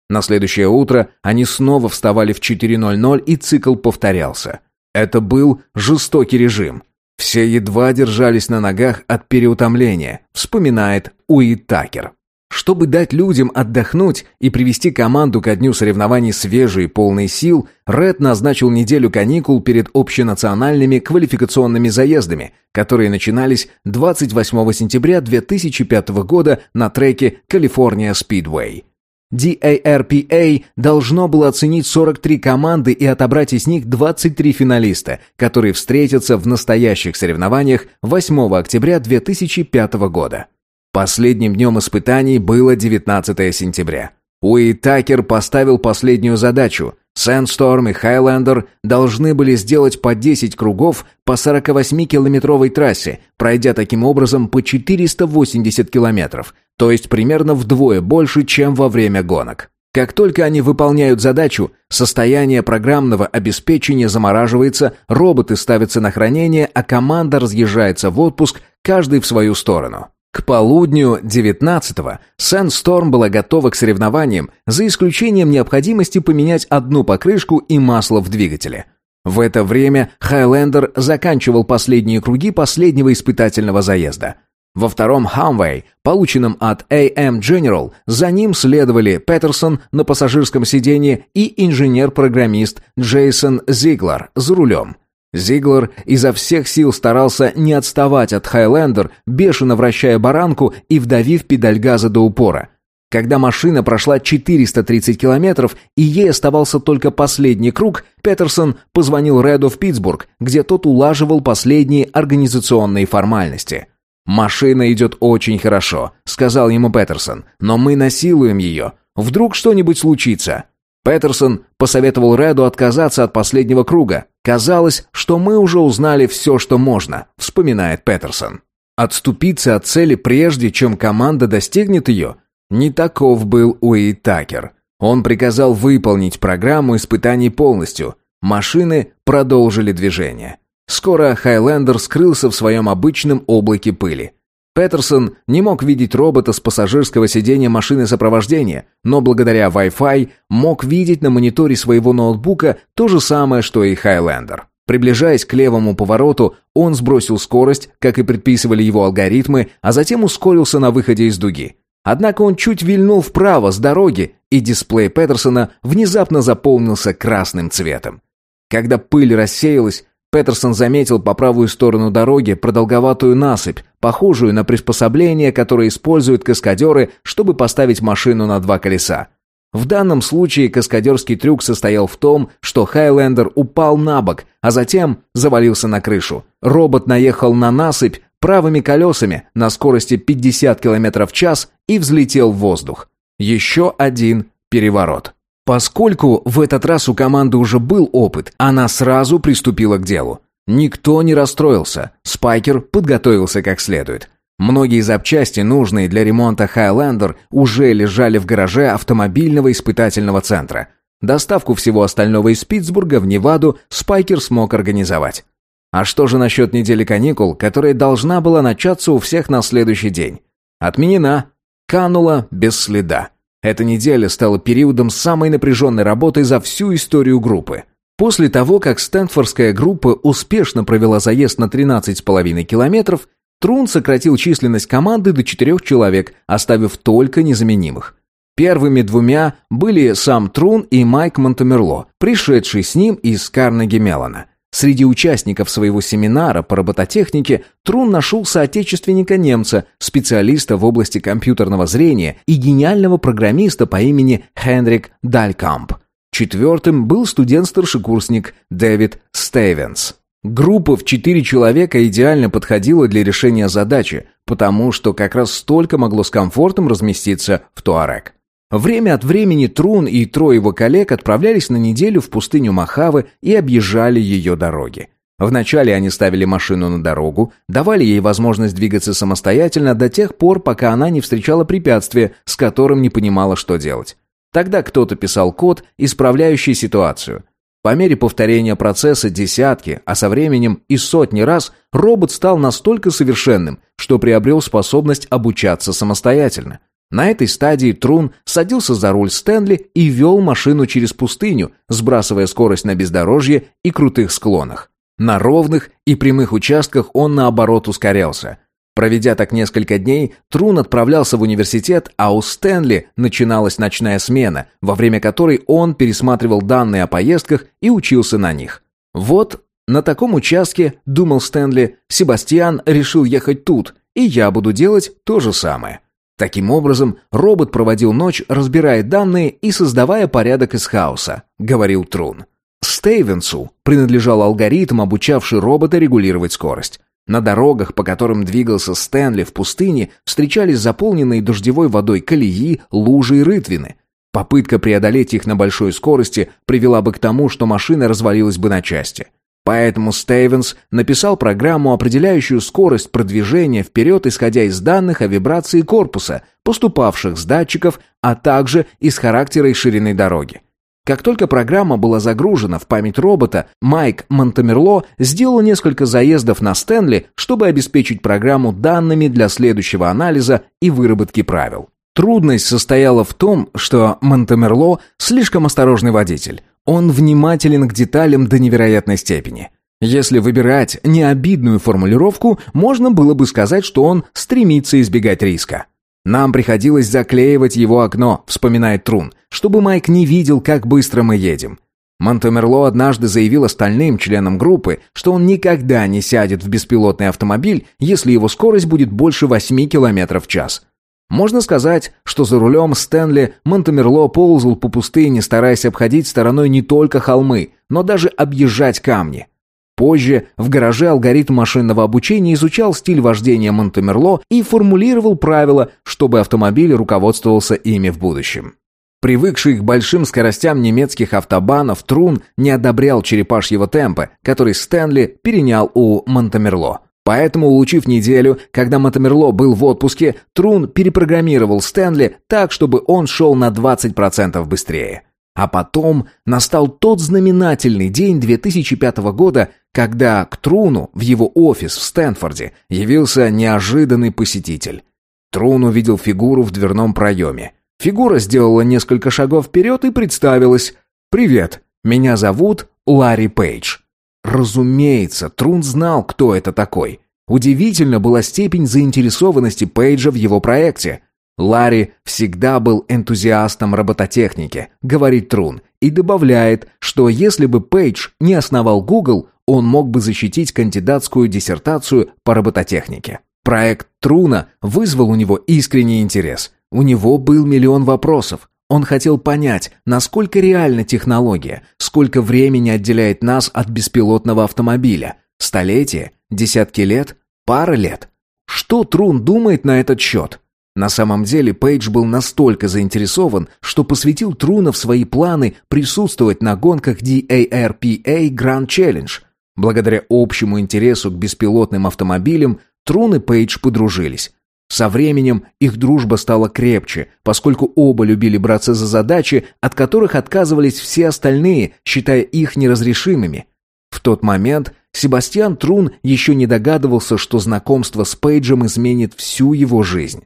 На следующее утро они снова вставали в 4.00 и цикл повторялся. Это был жестокий режим. Все едва держались на ногах от переутомления, вспоминает Уит Такер. Чтобы дать людям отдохнуть и привести команду ко дню соревнований свежей и полной сил, Ред назначил неделю каникул перед общенациональными квалификационными заездами, которые начинались 28 сентября 2005 года на треке «Калифорния Спидвей». DARPA должно было оценить 43 команды и отобрать из них 23 финалиста, которые встретятся в настоящих соревнованиях 8 октября 2005 года. Последним днем испытаний было 19 сентября. Уи Такер поставил последнюю задачу. Сэндсторм и Хайлендер должны были сделать по 10 кругов по 48-километровой трассе, пройдя таким образом по 480 километров, то есть примерно вдвое больше, чем во время гонок. Как только они выполняют задачу, состояние программного обеспечения замораживается, роботы ставятся на хранение, а команда разъезжается в отпуск, каждый в свою сторону. К полудню 19-го Сэндсторм была готова к соревнованиям, за исключением необходимости поменять одну покрышку и масло в двигателе. В это время Хайлендер заканчивал последние круги последнего испытательного заезда. Во втором Хамвей, полученном от AM General, за ним следовали Петерсон на пассажирском сиденье и инженер-программист Джейсон Зиглар за рулем. Зиглар изо всех сил старался не отставать от Хайлендер, бешено вращая баранку и вдавив педаль газа до упора. Когда машина прошла 430 километров и ей оставался только последний круг, Петерсон позвонил Реду в Питтсбург, где тот улаживал последние организационные формальности. «Машина идет очень хорошо», — сказал ему Петерсон, «но мы насилуем ее. Вдруг что-нибудь случится?» Петерсон посоветовал Реду отказаться от последнего круга. «Казалось, что мы уже узнали все, что можно», — вспоминает Петерсон. Отступиться от цели прежде, чем команда достигнет ее? Не таков был Уи Такер. Он приказал выполнить программу испытаний полностью. Машины продолжили движение. Скоро Хайлендер скрылся в своем обычном облаке пыли. Петерсон не мог видеть робота с пассажирского сиденья машины сопровождения, но благодаря Wi-Fi мог видеть на мониторе своего ноутбука то же самое, что и Хайлендер. Приближаясь к левому повороту, он сбросил скорость, как и предписывали его алгоритмы, а затем ускорился на выходе из дуги. Однако он чуть вильнул вправо с дороги, и дисплей Петерсона внезапно заполнился красным цветом. Когда пыль рассеялась, Петерсон заметил по правую сторону дороги продолговатую насыпь, похожую на приспособление, которое используют каскадеры, чтобы поставить машину на два колеса. В данном случае каскадерский трюк состоял в том, что Хайлендер упал на бок, а затем завалился на крышу. Робот наехал на насыпь правыми колесами на скорости 50 км в час и взлетел в воздух. Еще один переворот. Поскольку в этот раз у команды уже был опыт, она сразу приступила к делу. Никто не расстроился, Спайкер подготовился как следует. Многие запчасти, нужные для ремонта Хайлендер, уже лежали в гараже автомобильного испытательного центра. Доставку всего остального из Питтсбурга в Неваду Спайкер смог организовать. А что же насчет недели каникул, которая должна была начаться у всех на следующий день? Отменена. Канула без следа. Эта неделя стала периодом самой напряженной работы за всю историю группы. После того, как Стэнфордская группа успешно провела заезд на 13,5 километров, Трун сократил численность команды до четырех человек, оставив только незаменимых. Первыми двумя были сам Трун и Майк Монтемерло, пришедший с ним из Карнеги Меллона. Среди участников своего семинара по робототехнике Трун нашел соотечественника-немца, специалиста в области компьютерного зрения и гениального программиста по имени Хенрик Далькамп. Четвертым был студент-старшекурсник Дэвид Стейвенс. Группа в четыре человека идеально подходила для решения задачи, потому что как раз столько могло с комфортом разместиться в Туарек. Время от времени Трун и трое его коллег отправлялись на неделю в пустыню Махавы и объезжали ее дороги. Вначале они ставили машину на дорогу, давали ей возможность двигаться самостоятельно до тех пор, пока она не встречала препятствия, с которым не понимала, что делать. Тогда кто-то писал код, исправляющий ситуацию. По мере повторения процесса десятки, а со временем и сотни раз, робот стал настолько совершенным, что приобрел способность обучаться самостоятельно – на этой стадии Трун садился за руль Стэнли и вел машину через пустыню, сбрасывая скорость на бездорожье и крутых склонах. На ровных и прямых участках он, наоборот, ускорялся. Проведя так несколько дней, Трун отправлялся в университет, а у Стэнли начиналась ночная смена, во время которой он пересматривал данные о поездках и учился на них. Вот на таком участке, думал Стэнли, Себастьян решил ехать тут, и я буду делать то же самое. Таким образом, робот проводил ночь, разбирая данные и создавая порядок из хаоса, говорил Трун. Стейвенсу принадлежал алгоритм, обучавший робота регулировать скорость. На дорогах, по которым двигался Стэнли в пустыне, встречались заполненные дождевой водой колеи, лужи и рытвины. Попытка преодолеть их на большой скорости привела бы к тому, что машина развалилась бы на части. Поэтому Стейвенс написал программу, определяющую скорость продвижения вперед, исходя из данных о вибрации корпуса, поступавших с датчиков, а также из характера и ширины дороги. Как только программа была загружена в память робота, Майк Монтемерло сделал несколько заездов на Стэнли, чтобы обеспечить программу данными для следующего анализа и выработки правил. Трудность состояла в том, что Монтемерло слишком осторожный водитель. Он внимателен к деталям до невероятной степени. Если выбирать необидную формулировку, можно было бы сказать, что он стремится избегать риска. «Нам приходилось заклеивать его окно», — вспоминает Трун, «чтобы Майк не видел, как быстро мы едем. Монтемерло однажды заявил остальным членам группы, что он никогда не сядет в беспилотный автомобиль, если его скорость будет больше 8 км в час. Можно сказать, что за рулем Стэнли Монтемерло ползал по пустыне, стараясь обходить стороной не только холмы, но даже объезжать камни. Позже в гараже алгоритм машинного обучения изучал стиль вождения Монтемерло и формулировал правила, чтобы автомобиль руководствовался ими в будущем. Привыкший к большим скоростям немецких автобанов, Трун не одобрял черепашьего темпа, который Стэнли перенял у Монтемерло. Поэтому, улучив неделю, когда Монтемерло был в отпуске, Трун перепрограммировал Стэнли так, чтобы он шел на 20% быстрее. А потом настал тот знаменательный день 2005 года, когда к Труну в его офис в Стэнфорде явился неожиданный посетитель. Трун увидел фигуру в дверном проеме. Фигура сделала несколько шагов вперед и представилась. «Привет, меня зовут Ларри Пейдж». Разумеется, Трун знал, кто это такой. Удивительно была степень заинтересованности Пейджа в его проекте. Ларри всегда был энтузиастом робототехники, говорит Трун, и добавляет, что если бы Пейдж не основал Google, он мог бы защитить кандидатскую диссертацию по робототехнике. Проект Труна вызвал у него искренний интерес – у него был миллион вопросов. Он хотел понять, насколько реальна технология, сколько времени отделяет нас от беспилотного автомобиля. Столетие? Десятки лет? Пара лет? Что Трун думает на этот счет? На самом деле Пейдж был настолько заинтересован, что посвятил Труна в свои планы присутствовать на гонках DARPA Grand Challenge. Благодаря общему интересу к беспилотным автомобилям Трун и Пейдж подружились. Со временем их дружба стала крепче, поскольку оба любили браться за задачи, от которых отказывались все остальные, считая их неразрешимыми. В тот момент Себастьян Трун еще не догадывался, что знакомство с Пейджем изменит всю его жизнь.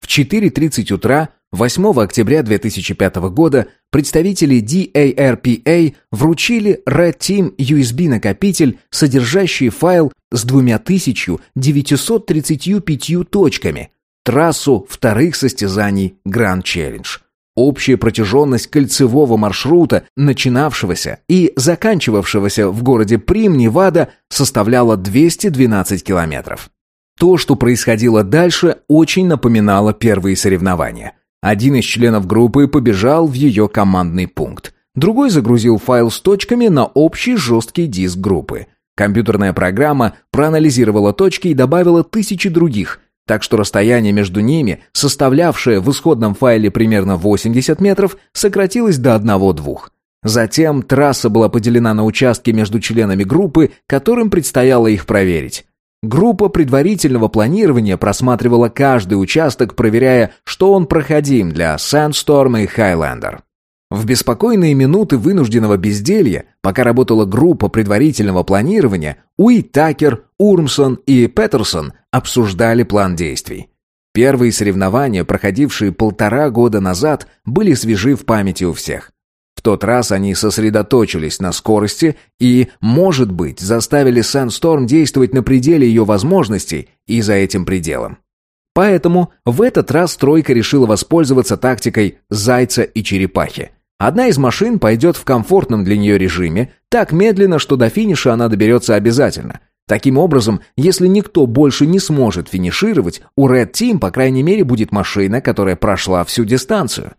В 4.30 утра 8 октября 2005 года представители DARPA вручили Red Team USB-накопитель, содержащий файл с 2935 точками, трассу вторых состязаний Grand Challenge. Общая протяженность кольцевого маршрута, начинавшегося и заканчивавшегося в городе Прим, Невада, составляла 212 километров. То, что происходило дальше, очень напоминало первые соревнования – один из членов группы побежал в ее командный пункт. Другой загрузил файл с точками на общий жесткий диск группы. Компьютерная программа проанализировала точки и добавила тысячи других, так что расстояние между ними, составлявшее в исходном файле примерно 80 метров, сократилось до 1-2. Затем трасса была поделена на участки между членами группы, которым предстояло их проверить. Группа предварительного планирования просматривала каждый участок, проверяя, что он проходим для Sandstorm и Highlander. В беспокойные минуты вынужденного безделья, пока работала группа предварительного планирования, Уи Такер, Урмсон и Петерсон обсуждали план действий. Первые соревнования, проходившие полтора года назад, были свежи в памяти у всех. В тот раз они сосредоточились на скорости и, может быть, заставили Sandstorm действовать на пределе ее возможностей и за этим пределом. Поэтому в этот раз тройка решила воспользоваться тактикой «зайца и черепахи». Одна из машин пойдет в комфортном для нее режиме, так медленно, что до финиша она доберется обязательно. Таким образом, если никто больше не сможет финишировать, у Red Team, по крайней мере, будет машина, которая прошла всю дистанцию.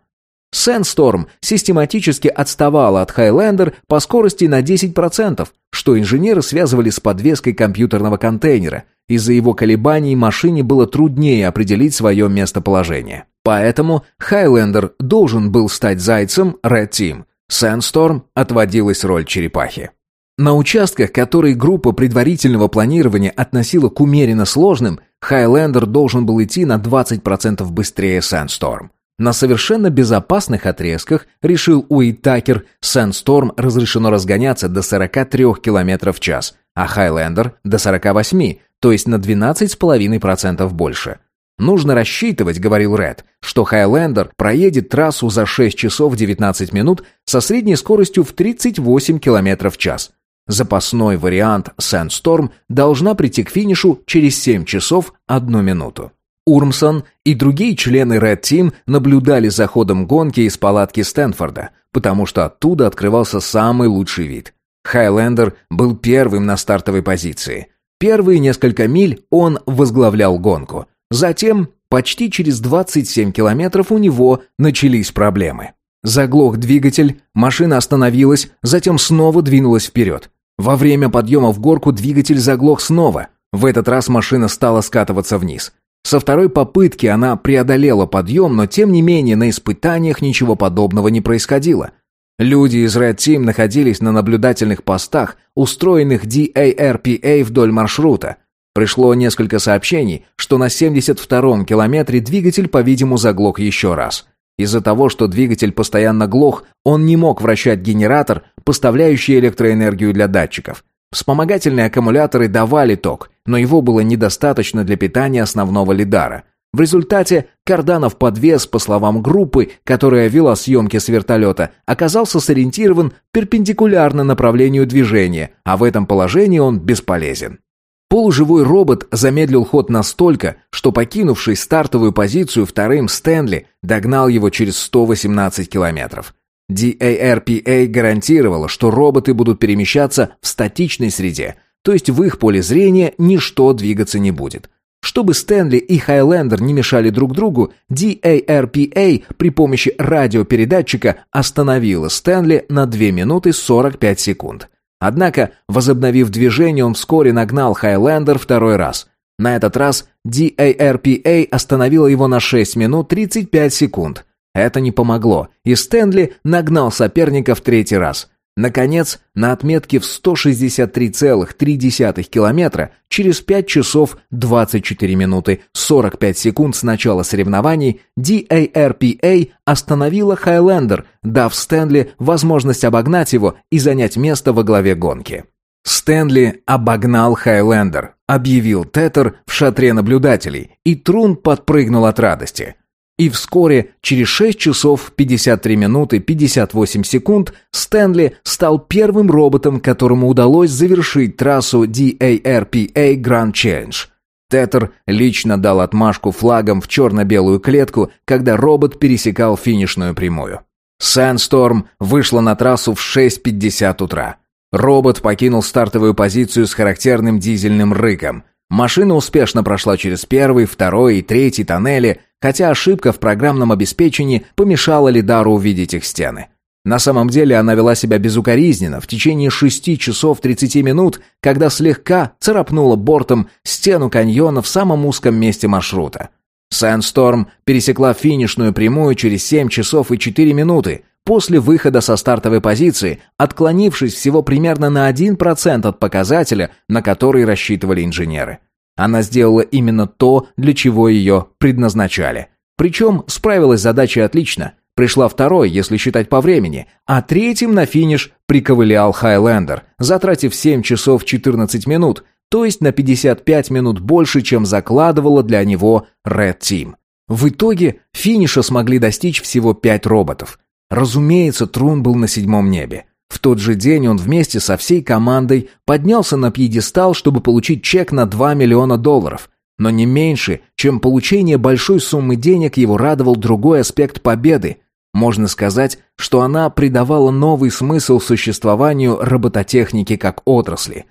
Sandstorm систематически отставала от Highlander по скорости на 10%, что инженеры связывали с подвеской компьютерного контейнера. Из-за его колебаний машине было труднее определить свое местоположение. Поэтому Highlander должен был стать зайцем Red Team. Sandstorm отводилась роль черепахи. На участках, которые группа предварительного планирования относила к умеренно сложным, Highlander должен был идти на 20% быстрее Sandstorm. На совершенно безопасных отрезках, решил Уитакер, Sandstorm разрешено разгоняться до 43 км в час, а Highlander до 48, то есть на 12,5% больше. Нужно рассчитывать, говорил Ред, что Хайлендер проедет трассу за 6 часов 19 минут со средней скоростью в 38 км в час. Запасной вариант Sandstorm должна прийти к финишу через 7 часов 1 минуту. Урмсон и другие члены Red Team наблюдали за ходом гонки из палатки Стэнфорда, потому что оттуда открывался самый лучший вид. Хайлендер был первым на стартовой позиции. Первые несколько миль он возглавлял гонку. Затем, почти через 27 километров у него начались проблемы. Заглох двигатель, машина остановилась, затем снова двинулась вперед. Во время подъема в горку двигатель заглох снова. В этот раз машина стала скатываться вниз. Со второй попытки она преодолела подъем, но тем не менее на испытаниях ничего подобного не происходило. Люди из Red Team находились на наблюдательных постах, устроенных DARPA вдоль маршрута. Пришло несколько сообщений, что на 72-м километре двигатель, по-видимому, заглох еще раз. Из-за того, что двигатель постоянно глох, он не мог вращать генератор, поставляющий электроэнергию для датчиков. Вспомогательные аккумуляторы давали ток, но его было недостаточно для питания основного лидара. В результате карданов подвес, по словам группы, которая вела съемки с вертолета, оказался сориентирован перпендикулярно направлению движения, а в этом положении он бесполезен. Полуживой робот замедлил ход настолько, что покинувший стартовую позицию вторым Стэнли догнал его через 118 километров. DARPA гарантировала, что роботы будут перемещаться в статичной среде, то есть в их поле зрения ничто двигаться не будет. Чтобы Стэнли и Хайлендер не мешали друг другу, DARPA при помощи радиопередатчика остановила Стэнли на 2 минуты 45 секунд. Однако, возобновив движение, он вскоре нагнал Хайлендер второй раз. На этот раз DARPA остановила его на 6 минут 35 секунд. Это не помогло, и Стэнли нагнал соперника в третий раз. Наконец, на отметке в 163,3 километра через 5 часов 24 минуты 45 секунд с начала соревнований DARPA остановила Хайлендер, дав Стэнли возможность обогнать его и занять место во главе гонки. Стэнли обогнал Хайлендер, объявил Тетер в шатре наблюдателей, и Трун подпрыгнул от радости. И вскоре, через 6 часов 53 минуты 58 секунд, Стэнли стал первым роботом, которому удалось завершить трассу DARPA Grand Challenge. Тетер лично дал отмашку флагом в черно-белую клетку, когда робот пересекал финишную прямую. Sandstorm вышла на трассу в 6.50 утра. Робот покинул стартовую позицию с характерным дизельным рыком. Машина успешно прошла через первый, второй и третий тоннели, хотя ошибка в программном обеспечении помешала Лидару увидеть их стены. На самом деле она вела себя безукоризненно в течение 6 часов 30 минут, когда слегка царапнула бортом стену каньона в самом узком месте маршрута. Sandstorm пересекла финишную прямую через 7 часов и 4 минуты, после выхода со стартовой позиции, отклонившись всего примерно на 1% от показателя, на который рассчитывали инженеры. Она сделала именно то, для чего ее предназначали. Причем справилась с задачей отлично. Пришла второй, если считать по времени, а третьим на финиш приковылял Хайлендер, затратив 7 часов 14 минут, то есть на 55 минут больше, чем закладывала для него Red Team. В итоге финиша смогли достичь всего 5 роботов. Разумеется, Трун был на седьмом небе. В тот же день он вместе со всей командой поднялся на пьедестал, чтобы получить чек на 2 миллиона долларов. Но не меньше, чем получение большой суммы денег, его радовал другой аспект победы. Можно сказать, что она придавала новый смысл существованию робототехники как отрасли.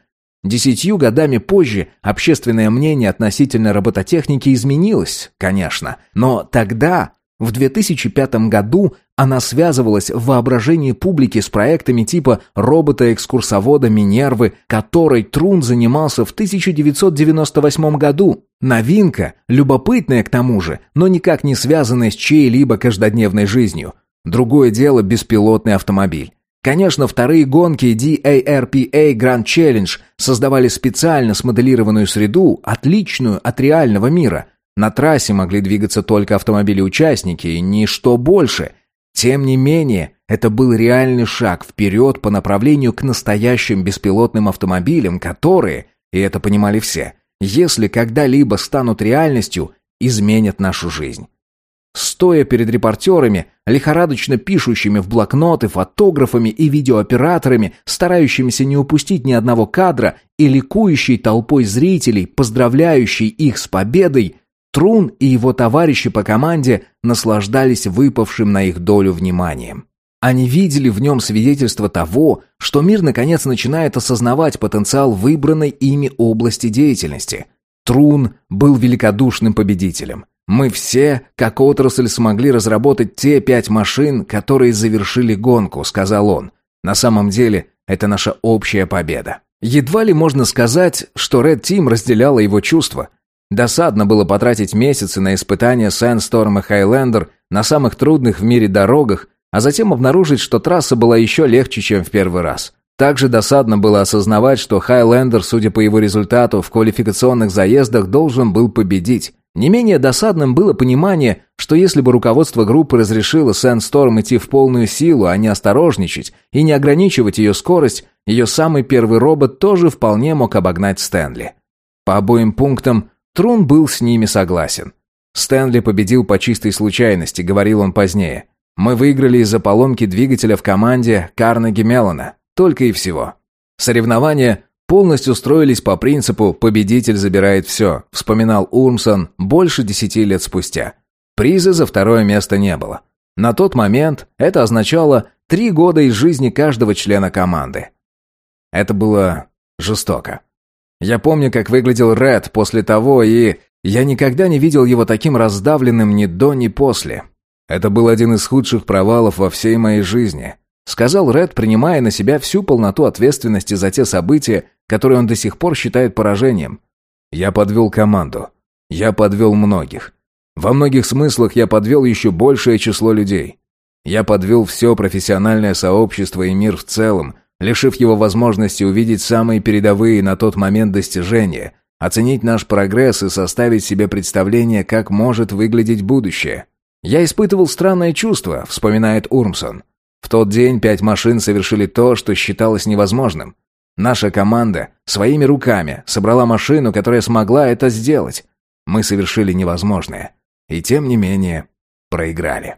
Десятью годами позже общественное мнение относительно робототехники изменилось, конечно, но тогда в 2005 году она связывалась в воображении публики с проектами типа робота-экскурсовода Минервы, которой Трун занимался в 1998 году. Новинка, любопытная к тому же, но никак не связанная с чьей-либо каждодневной жизнью. Другое дело беспилотный автомобиль. Конечно, вторые гонки DARPA Grand Challenge создавали специально смоделированную среду, отличную от реального мира – на трассе могли двигаться только автомобили-участники и ничто больше. Тем не менее, это был реальный шаг вперед по направлению к настоящим беспилотным автомобилям, которые, и это понимали все, если когда-либо станут реальностью, изменят нашу жизнь. Стоя перед репортерами, лихорадочно пишущими в блокноты, фотографами и видеооператорами, старающимися не упустить ни одного кадра, и ликующей толпой зрителей, поздравляющей их с победой, Трун и его товарищи по команде наслаждались выпавшим на их долю вниманием. Они видели в нем свидетельство того, что мир наконец начинает осознавать потенциал выбранной ими области деятельности. Трун был великодушным победителем. Мы все, как отрасль, смогли разработать те пять машин, которые завершили гонку, сказал он. На самом деле, это наша общая победа. Едва ли можно сказать, что Red Team разделяла его чувства. Досадно было потратить месяцы на испытания Sandstorm и Highlander на самых трудных в мире дорогах, а затем обнаружить, что трасса была еще легче, чем в первый раз. Также досадно было осознавать, что Хайлендер, судя по его результату, в квалификационных заездах должен был победить. Не менее досадным было понимание, что если бы руководство группы разрешило Сэндсторм идти в полную силу, а не осторожничать и не ограничивать ее скорость, ее самый первый робот тоже вполне мог обогнать Стэнли. По обоим пунктам Трун был с ними согласен. Стэнли победил по чистой случайности, говорил он позднее. Мы выиграли из-за поломки двигателя в команде Карнеги Меллона. Только и всего. Соревнования полностью строились по принципу «победитель забирает все», вспоминал Урмсон больше десяти лет спустя. Приза за второе место не было. На тот момент это означало три года из жизни каждого члена команды. Это было жестоко. Я помню, как выглядел Ред после того, и я никогда не видел его таким раздавленным ни до, ни после. Это был один из худших провалов во всей моей жизни, сказал Ред, принимая на себя всю полноту ответственности за те события, который он до сих пор считает поражением. Я подвел команду. Я подвел многих. Во многих смыслах я подвел еще большее число людей. Я подвел все профессиональное сообщество и мир в целом, лишив его возможности увидеть самые передовые на тот момент достижения, оценить наш прогресс и составить себе представление, как может выглядеть будущее. Я испытывал странное чувство, вспоминает Урмсон. В тот день пять машин совершили то, что считалось невозможным. Наша команда своими руками собрала машину, которая смогла это сделать. Мы совершили невозможное. И тем не менее проиграли.